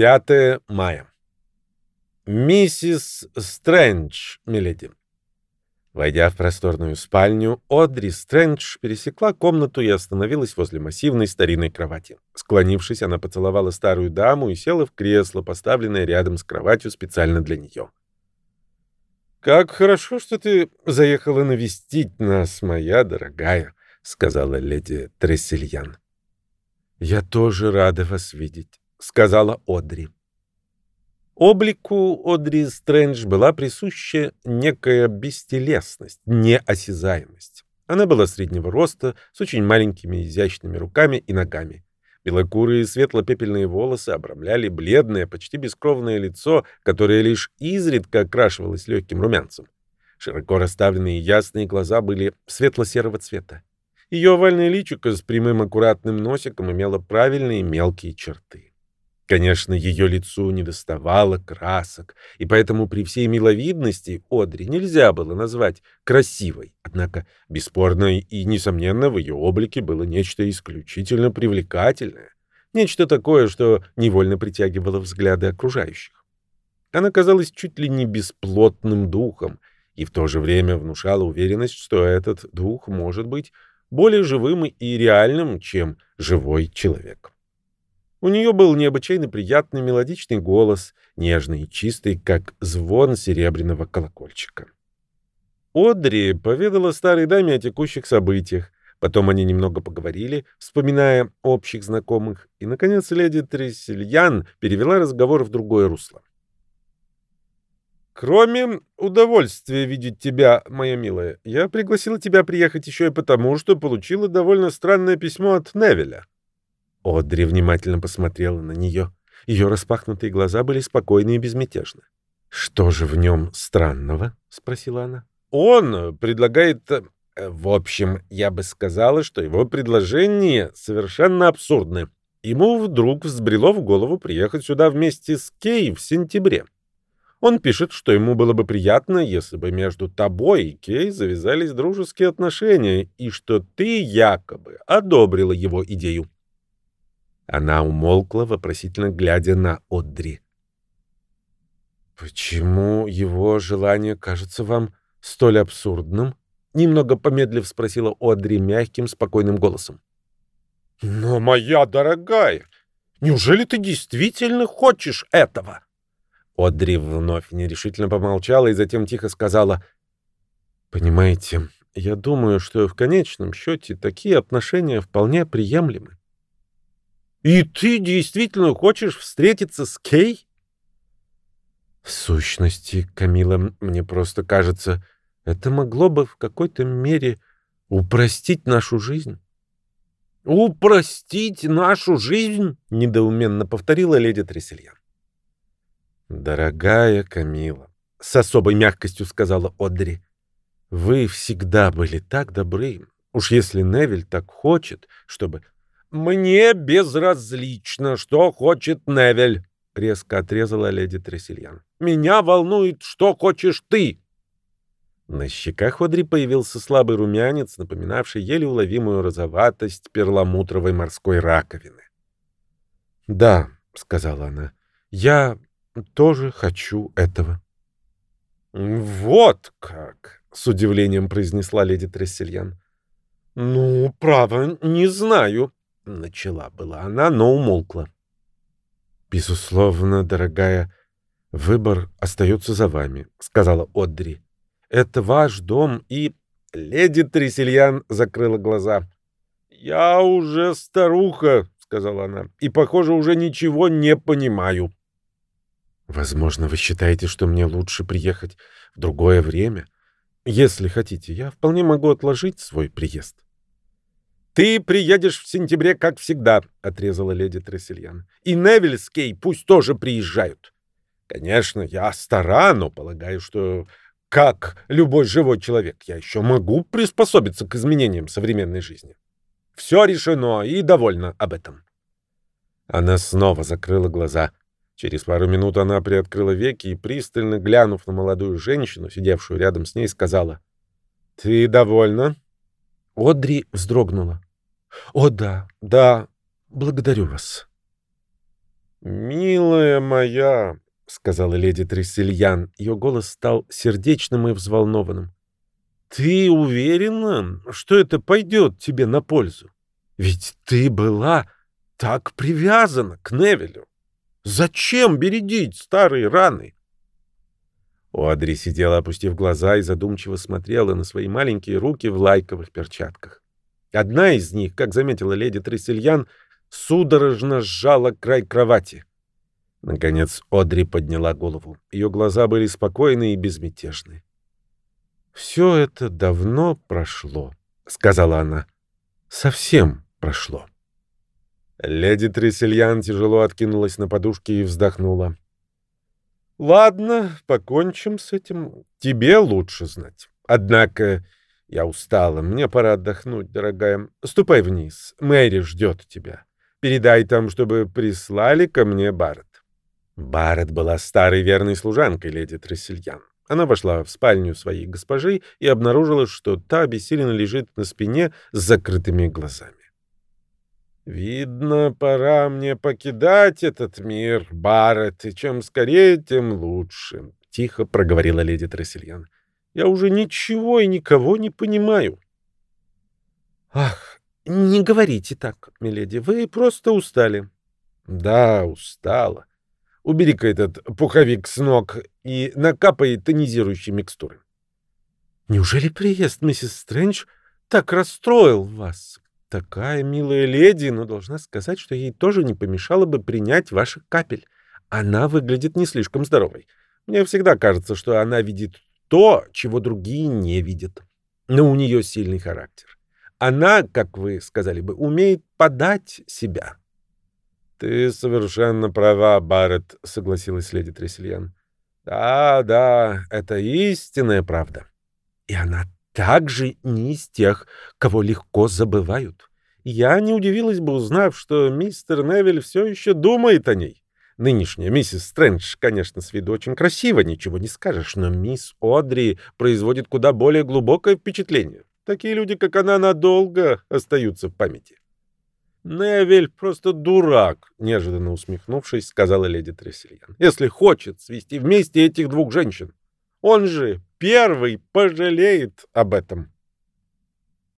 5 мая. Миссис Стрэндж, миледи. Войдя в просторную спальню, Одри Стрэндж пересекла комнату и остановилась возле массивной старинной кровати. Склонившись, она поцеловала старую даму и села в кресло, поставленное рядом с кроватью специально для нее. «Как хорошо, что ты заехала навестить нас, моя дорогая», — сказала леди Трессельян. «Я тоже рада вас видеть», — сказала Одри. Облику Одри Стрэндж была присуща некая бестелесность, неосязаемость. Она была среднего роста, с очень маленькими изящными руками и ногами. Белокурые светло-пепельные волосы обрамляли бледное, почти бескровное лицо, которое лишь изредка окрашивалось легким румянцем. Широко расставленные ясные глаза были светло-серого цвета. Ее овальное личико с прямым аккуратным носиком имело правильные мелкие черты. Конечно, ее лицу недоставало красок, и поэтому при всей миловидности Одри нельзя было назвать красивой. Однако, бесспорно и несомненно, в ее облике было нечто исключительно привлекательное, нечто такое, что невольно притягивало взгляды окружающих. Она казалась чуть ли не бесплотным духом, и в то же время внушала уверенность, что этот дух может быть более живым и реальным, чем живой человек. У нее был необычайно приятный мелодичный голос, нежный и чистый, как звон серебряного колокольчика. Одри поведала старой даме о текущих событиях. Потом они немного поговорили, вспоминая общих знакомых, и, наконец, леди Трессельян перевела разговор в другое русло. «Кроме удовольствия видеть тебя, моя милая, я пригласила тебя приехать еще и потому, что получила довольно странное письмо от Невеля. Одри внимательно посмотрела на нее. Ее распахнутые глаза были спокойны и безмятежны. «Что же в нем странного?» — спросила она. «Он предлагает... Э, в общем, я бы сказала, что его предложение совершенно абсурдны. Ему вдруг взбрело в голову приехать сюда вместе с Кей в сентябре. Он пишет, что ему было бы приятно, если бы между тобой и Кей завязались дружеские отношения, и что ты якобы одобрила его идею. Она умолкла, вопросительно глядя на Одри. «Почему его желание кажется вам столь абсурдным?» Немного помедлив спросила Одри мягким, спокойным голосом. «Но, моя дорогая, неужели ты действительно хочешь этого?» Одри вновь нерешительно помолчала и затем тихо сказала. «Понимаете, я думаю, что в конечном счете такие отношения вполне приемлемы. И ты действительно хочешь встретиться с Кей? В сущности, Камила, мне просто кажется, это могло бы в какой-то мере упростить нашу жизнь. «Упростить нашу жизнь?» — недоуменно повторила леди Тресельян. «Дорогая Камила», — с особой мягкостью сказала Одри, — «вы всегда были так добры. Уж если Невиль так хочет, чтобы «Мне безразлично, что хочет Невель», — резко отрезала леди Тресельян. «Меня волнует, что хочешь ты». На щеках Одри появился слабый румянец, напоминавший еле уловимую розоватость перламутровой морской раковины. «Да», — сказала она, — «я тоже хочу этого». «Вот как!» — с удивлением произнесла леди Трессельян. «Ну, право, не знаю», Начала была она, но умолкла. «Безусловно, дорогая, выбор остается за вами», — сказала Одри. «Это ваш дом и...» Леди Тресельян закрыла глаза. «Я уже старуха», — сказала она, — «и, похоже, уже ничего не понимаю». «Возможно, вы считаете, что мне лучше приехать в другое время? Если хотите, я вполне могу отложить свой приезд». «Ты приедешь в сентябре, как всегда», — отрезала леди Трессельян. «И Кей пусть тоже приезжают. Конечно, я стара, но полагаю, что, как любой живой человек, я еще могу приспособиться к изменениям современной жизни. Все решено и довольна об этом». Она снова закрыла глаза. Через пару минут она приоткрыла веки и, пристально глянув на молодую женщину, сидевшую рядом с ней, сказала, «Ты довольна?» Одри вздрогнула. «О, да, да, благодарю вас». «Милая «Милая моя», — сказала леди Трессельян, ее голос стал сердечным и взволнованным. «Ты уверена, что это пойдет тебе на пользу? Ведь ты была так привязана к Невелю. Зачем бередить старые раны?» Одри сидела, опустив глаза, и задумчиво смотрела на свои маленькие руки в лайковых перчатках. Одна из них, как заметила леди Трессельян, судорожно сжала край кровати. Наконец Одри подняла голову. Ее глаза были спокойны и безмятежны. «Все это давно прошло», — сказала она. «Совсем прошло». Леди Трессельян тяжело откинулась на подушке и вздохнула. «Ладно, покончим с этим. Тебе лучше знать. Однако я устала, мне пора отдохнуть, дорогая. Ступай вниз, Мэри ждет тебя. Передай там, чтобы прислали ко мне Барретт». Барретт была старой верной служанкой леди Трессельян. Она вошла в спальню своей госпожи и обнаружила, что та обессиленно лежит на спине с закрытыми глазами. «Видно, пора мне покидать этот мир, Барретт, и чем скорее, тем лучше», — тихо проговорила леди Трессельян. «Я уже ничего и никого не понимаю». «Ах, не говорите так, миледи, вы просто устали». «Да, устала. Убери-ка этот пуховик с ног и накапай тонизирующей микстуры. Неужели приезд миссис Стрэндж так расстроил вас? Такая милая леди, но должна сказать, что ей тоже не помешало бы принять ваших капель. Она выглядит не слишком здоровой. Мне всегда кажется, что она видит то, чего другие не видят. Но у нее сильный характер. Она, как вы сказали бы, умеет подать себя. «Ты совершенно права, Барретт», — согласилась леди Трессельян. «Да, да, это истинная правда. И она также не из тех, кого легко забывают. Я не удивилась бы, узнав, что мистер Невиль все еще думает о ней. Нынешняя миссис Стрэндж, конечно, с виду очень красиво, ничего не скажешь, но мисс Одри производит куда более глубокое впечатление. Такие люди, как она, надолго остаются в памяти. «Невель просто дурак», — неожиданно усмехнувшись, сказала леди Трессельян, «если хочет свести вместе этих двух женщин. Он же первый пожалеет об этом».